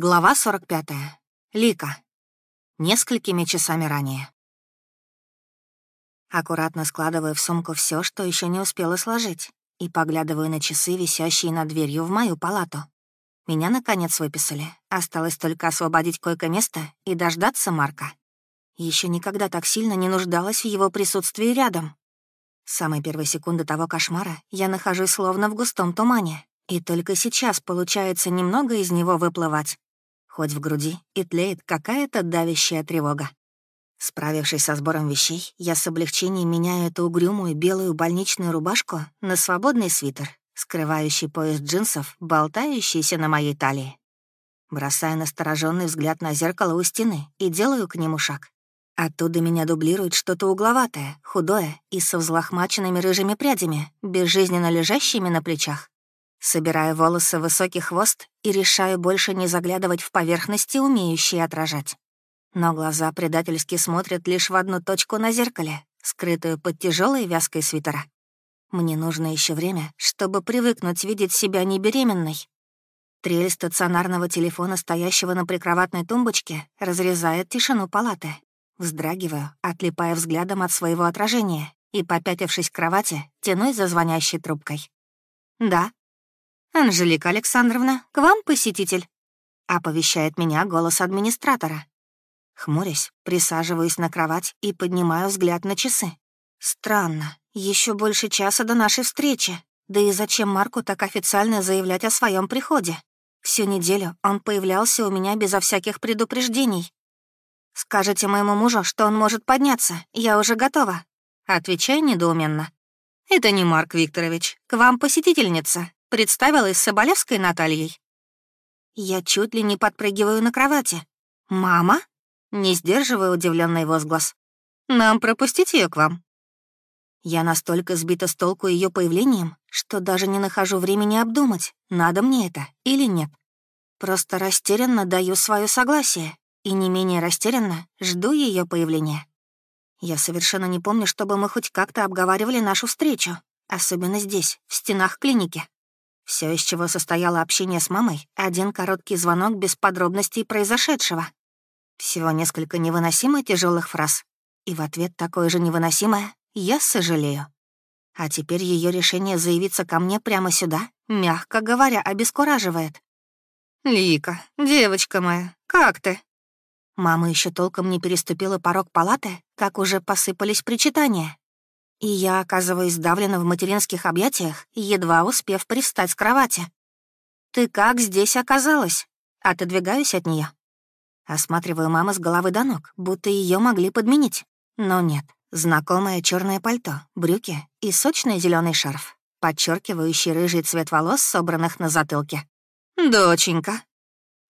Глава 45. Лика. Несколькими часами ранее. Аккуратно складываю в сумку все, что еще не успела сложить, и поглядываю на часы, висящие над дверью в мою палату. Меня, наконец, выписали. Осталось только освободить койко-место и дождаться Марка. Еще никогда так сильно не нуждалась в его присутствии рядом. С самой первой секунды того кошмара я нахожусь словно в густом тумане, и только сейчас получается немного из него выплывать хоть в груди и тлеет какая-то давящая тревога. Справившись со сбором вещей, я с облегчением меняю эту угрюмую белую больничную рубашку на свободный свитер, скрывающий пояс джинсов, болтающийся на моей талии. Бросаю настороженный взгляд на зеркало у стены и делаю к нему шаг. Оттуда меня дублирует что-то угловатое, худое и со взлохмаченными рыжими прядями, безжизненно лежащими на плечах. Собираю волосы в высокий хвост и решаю больше не заглядывать в поверхности, умеющие отражать. Но глаза предательски смотрят лишь в одну точку на зеркале, скрытую под тяжелой вязкой свитера. Мне нужно еще время, чтобы привыкнуть видеть себя не беременной. Трель стационарного телефона, стоящего на прикроватной тумбочке, разрезает тишину палаты. Вздрагиваю, отлипая взглядом от своего отражения и, попятившись к кровати, тянусь за звонящей трубкой. «Да», «Анжелика Александровна, к вам посетитель», — оповещает меня голос администратора. Хмурясь, присаживаюсь на кровать и поднимаю взгляд на часы. Странно, еще больше часа до нашей встречи. Да и зачем Марку так официально заявлять о своем приходе? Всю неделю он появлялся у меня безо всяких предупреждений. «Скажите моему мужу, что он может подняться, я уже готова», — отвечаю недоуменно. «Это не Марк Викторович, к вам посетительница, Представилась Соболевской Натальей. Я чуть ли не подпрыгиваю на кровати. «Мама?» Не сдерживаю удивленный возглас. «Нам пропустить ее к вам?» Я настолько сбита с толку ее появлением, что даже не нахожу времени обдумать, надо мне это или нет. Просто растерянно даю свое согласие и не менее растерянно жду ее появления. Я совершенно не помню, чтобы мы хоть как-то обговаривали нашу встречу, особенно здесь, в стенах клиники. Все, из чего состояло общение с мамой, один короткий звонок без подробностей произошедшего. Всего несколько невыносимо тяжелых фраз. И в ответ такое же невыносимое «я сожалею». А теперь ее решение заявиться ко мне прямо сюда, мягко говоря, обескураживает. «Лика, девочка моя, как ты?» Мама еще толком не переступила порог палаты, как уже посыпались причитания. И я оказываюсь сдавлена в материнских объятиях, едва успев привстать с кровати. «Ты как здесь оказалась?» Отодвигаюсь от нее. Осматриваю маму с головы до ног, будто ее могли подменить. Но нет. Знакомое черное пальто, брюки и сочный зеленый шарф, подчеркивающий рыжий цвет волос, собранных на затылке. «Доченька».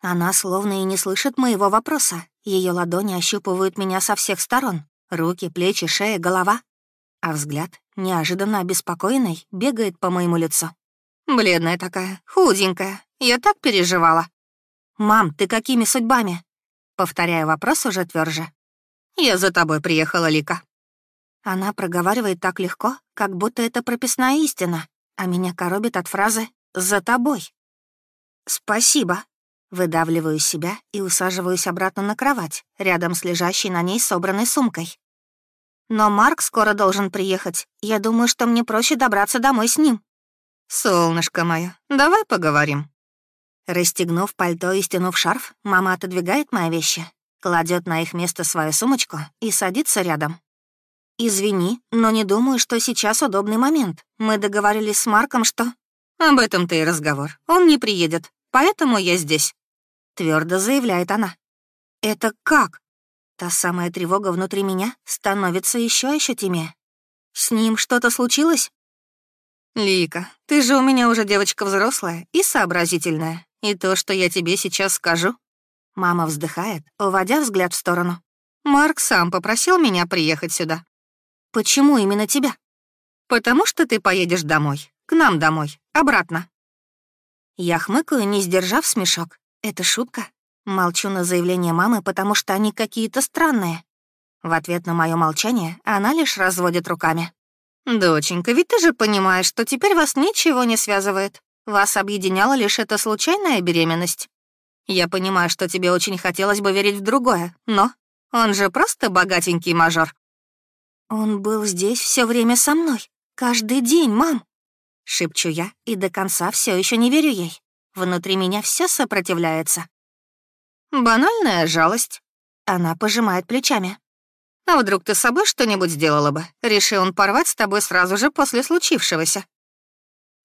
Она словно и не слышит моего вопроса. Ее ладони ощупывают меня со всех сторон. Руки, плечи, шея, голова а взгляд, неожиданно обеспокоенный, бегает по моему лицу. «Бледная такая, худенькая, я так переживала». «Мам, ты какими судьбами?» Повторяю вопрос уже тверже. «Я за тобой приехала, Лика». Она проговаривает так легко, как будто это прописная истина, а меня коробит от фразы «за тобой». «Спасибо», Выдавливаю себя и усаживаюсь обратно на кровать, рядом с лежащей на ней собранной сумкой. Но Марк скоро должен приехать. Я думаю, что мне проще добраться домой с ним. Солнышко мое, давай поговорим. Расстегнув пальто и стянув шарф, мама отодвигает мои вещи, кладет на их место свою сумочку и садится рядом. «Извини, но не думаю, что сейчас удобный момент. Мы договорились с Марком, что...» «Об этом-то и разговор. Он не приедет, поэтому я здесь», — твердо заявляет она. «Это как?» Та самая тревога внутри меня становится еще ощутимее. С ним что-то случилось? Лика, ты же у меня уже девочка взрослая и сообразительная. И то, что я тебе сейчас скажу... Мама вздыхает, уводя взгляд в сторону. Марк сам попросил меня приехать сюда. Почему именно тебя? Потому что ты поедешь домой, к нам домой, обратно. Я хмыкаю, не сдержав смешок. Это шутка? Молчу на заявление мамы, потому что они какие-то странные. В ответ на мое молчание она лишь разводит руками. «Доченька, ведь ты же понимаешь, что теперь вас ничего не связывает. Вас объединяла лишь эта случайная беременность. Я понимаю, что тебе очень хотелось бы верить в другое, но он же просто богатенький мажор». «Он был здесь все время со мной. Каждый день, мам!» Шепчу я и до конца все еще не верю ей. Внутри меня все сопротивляется. «Банальная жалость». Она пожимает плечами. «А вдруг ты с собой что-нибудь сделала бы? Решил он порвать с тобой сразу же после случившегося».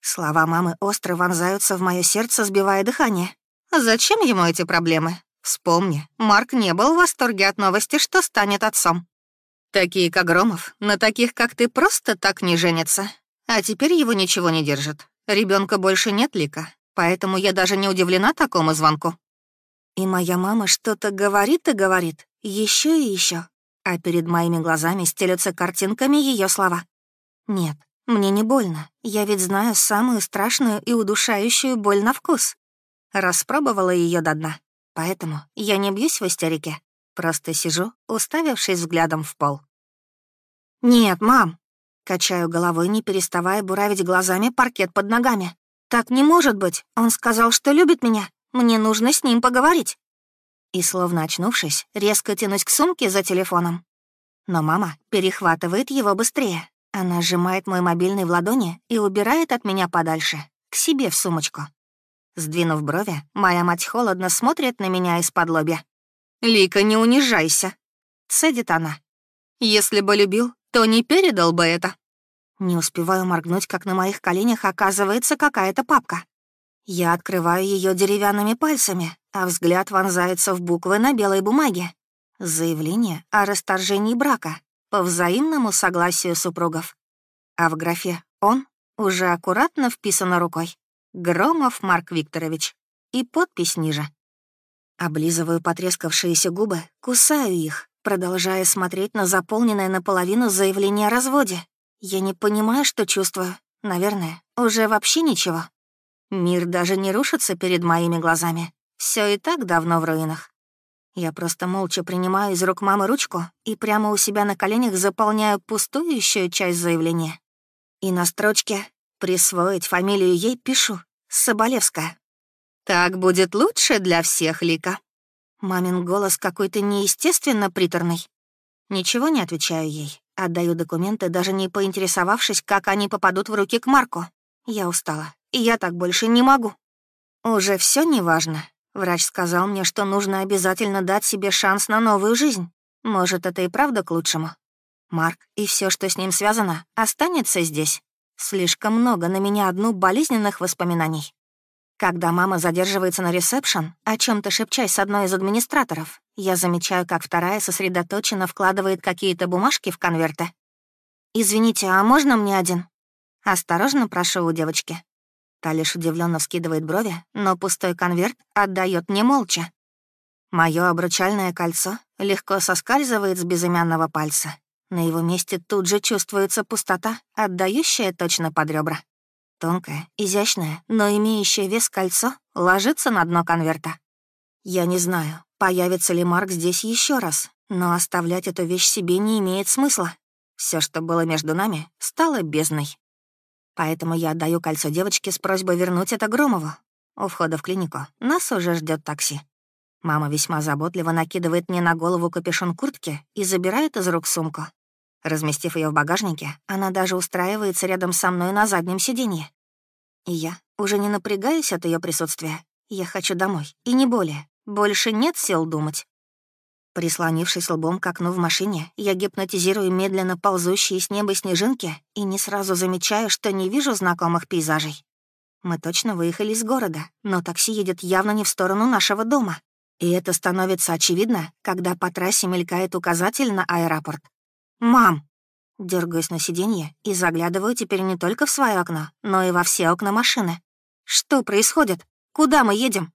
Слова мамы остро вонзаются в мое сердце, сбивая дыхание. Зачем ему эти проблемы? Вспомни, Марк не был в восторге от новости, что станет отцом. Такие, как Громов, на таких, как ты, просто так не женятся. А теперь его ничего не держит. Ребенка больше нет, Лика, поэтому я даже не удивлена такому звонку. И моя мама что-то говорит и говорит, еще и еще, а перед моими глазами стелются картинками ее слова. Нет, мне не больно, я ведь знаю самую страшную и удушающую боль на вкус. Распробовала ее до дна, поэтому я не бьюсь в истерике, просто сижу, уставившись взглядом в пол. «Нет, мам!» Качаю головой, не переставая буравить глазами паркет под ногами. «Так не может быть! Он сказал, что любит меня! Мне нужно с ним поговорить!» И, словно очнувшись, резко тянусь к сумке за телефоном. Но мама перехватывает его быстрее. Она сжимает мой мобильный в ладони и убирает от меня подальше, к себе в сумочку. Сдвинув брови, моя мать холодно смотрит на меня из-под лобья. «Лика, не унижайся!» — цедит она. «Если бы любил, то не передал бы это». Не успеваю моргнуть, как на моих коленях оказывается какая-то папка. Я открываю ее деревянными пальцами, а взгляд вонзается в буквы на белой бумаге. Заявление о расторжении брака по взаимному согласию супругов. А в графе «Он» уже аккуратно вписано рукой. Громов Марк Викторович. И подпись ниже. Облизываю потрескавшиеся губы, кусаю их, продолжая смотреть на заполненное наполовину заявление о разводе. Я не понимаю, что чувствую. Наверное, уже вообще ничего. Мир даже не рушится перед моими глазами. Все и так давно в руинах. Я просто молча принимаю из рук мамы ручку и прямо у себя на коленях заполняю пустующую часть заявления. И на строчке «Присвоить фамилию ей» пишу «Соболевская». «Так будет лучше для всех, Лика». Мамин голос какой-то неестественно приторный. Ничего не отвечаю ей. Отдаю документы, даже не поинтересовавшись, как они попадут в руки к Марку. Я устала, я так больше не могу. Уже все неважно. Врач сказал мне, что нужно обязательно дать себе шанс на новую жизнь. Может, это и правда к лучшему. Марк и все, что с ним связано, останется здесь. Слишком много на меня одну болезненных воспоминаний. Когда мама задерживается на ресепшн, о чем то шепчась с одной из администраторов, я замечаю, как вторая сосредоточенно вкладывает какие-то бумажки в конверты. «Извините, а можно мне один?» Осторожно прошу у девочки. Та лишь удивленно вскидывает брови, но пустой конверт отдает мне молча. Мое обручальное кольцо легко соскальзывает с безымянного пальца. На его месте тут же чувствуется пустота, отдающая точно под ребра. Тонкое, изящное, но имеющее вес кольцо ложится на дно конверта. Я не знаю, появится ли Марк здесь еще раз, но оставлять эту вещь себе не имеет смысла. Все, что было между нами, стало бездной. Поэтому я отдаю кольцо девочке с просьбой вернуть это Громову. У входа в клинику нас уже ждет такси. Мама весьма заботливо накидывает мне на голову капюшон куртки и забирает из рук сумку. Разместив ее в багажнике, она даже устраивается рядом со мной на заднем сиденье. И я уже не напрягаюсь от ее присутствия. Я хочу домой, и не более. Больше нет сил думать. Прислонившись лбом к окну в машине, я гипнотизирую медленно ползущие с неба снежинки и не сразу замечаю, что не вижу знакомых пейзажей. Мы точно выехали из города, но такси едет явно не в сторону нашего дома. И это становится очевидно, когда по трассе мелькает указатель на аэропорт. «Мам!» Дергаюсь на сиденье и заглядываю теперь не только в свое окно, но и во все окна машины. «Что происходит? Куда мы едем?»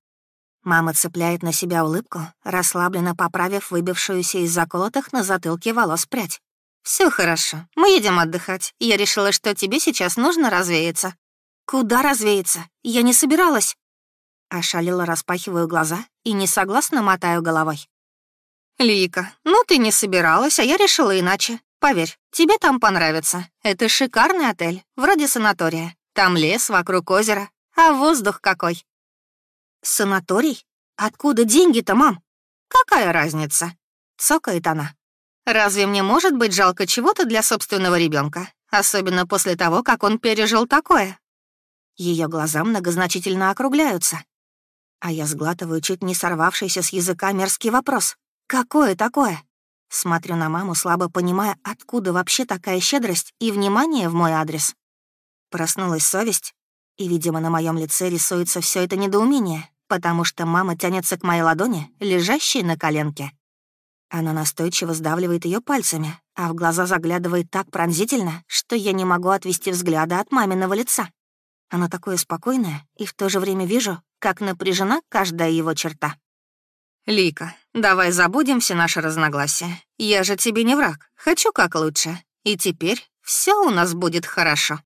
Мама цепляет на себя улыбку, расслабленно поправив выбившуюся из заколотых на затылке волос прядь. Все хорошо, мы едем отдыхать. Я решила, что тебе сейчас нужно развеяться». «Куда развеяться? Я не собиралась». Ошалила, распахиваю глаза и несогласно мотаю головой. «Лика, ну ты не собиралась, а я решила иначе. Поверь, тебе там понравится. Это шикарный отель, вроде санатория. Там лес вокруг озера, а воздух какой». «Санаторий? «Откуда деньги-то, мам?» «Какая разница?» — цокает она. «Разве мне может быть жалко чего-то для собственного ребенка, особенно после того, как он пережил такое?» Ее глаза многозначительно округляются. А я сглатываю чуть не сорвавшийся с языка мерзкий вопрос. «Какое такое?» Смотрю на маму, слабо понимая, откуда вообще такая щедрость и внимание в мой адрес. Проснулась совесть, и, видимо, на моем лице рисуется все это недоумение, потому что мама тянется к моей ладони, лежащей на коленке. Она настойчиво сдавливает ее пальцами, а в глаза заглядывает так пронзительно, что я не могу отвести взгляда от маминого лица. Оно такое спокойное, и в то же время вижу, как напряжена каждая его черта. «Лика, давай забудем все наши разногласия. Я же тебе не враг, хочу как лучше. И теперь все у нас будет хорошо».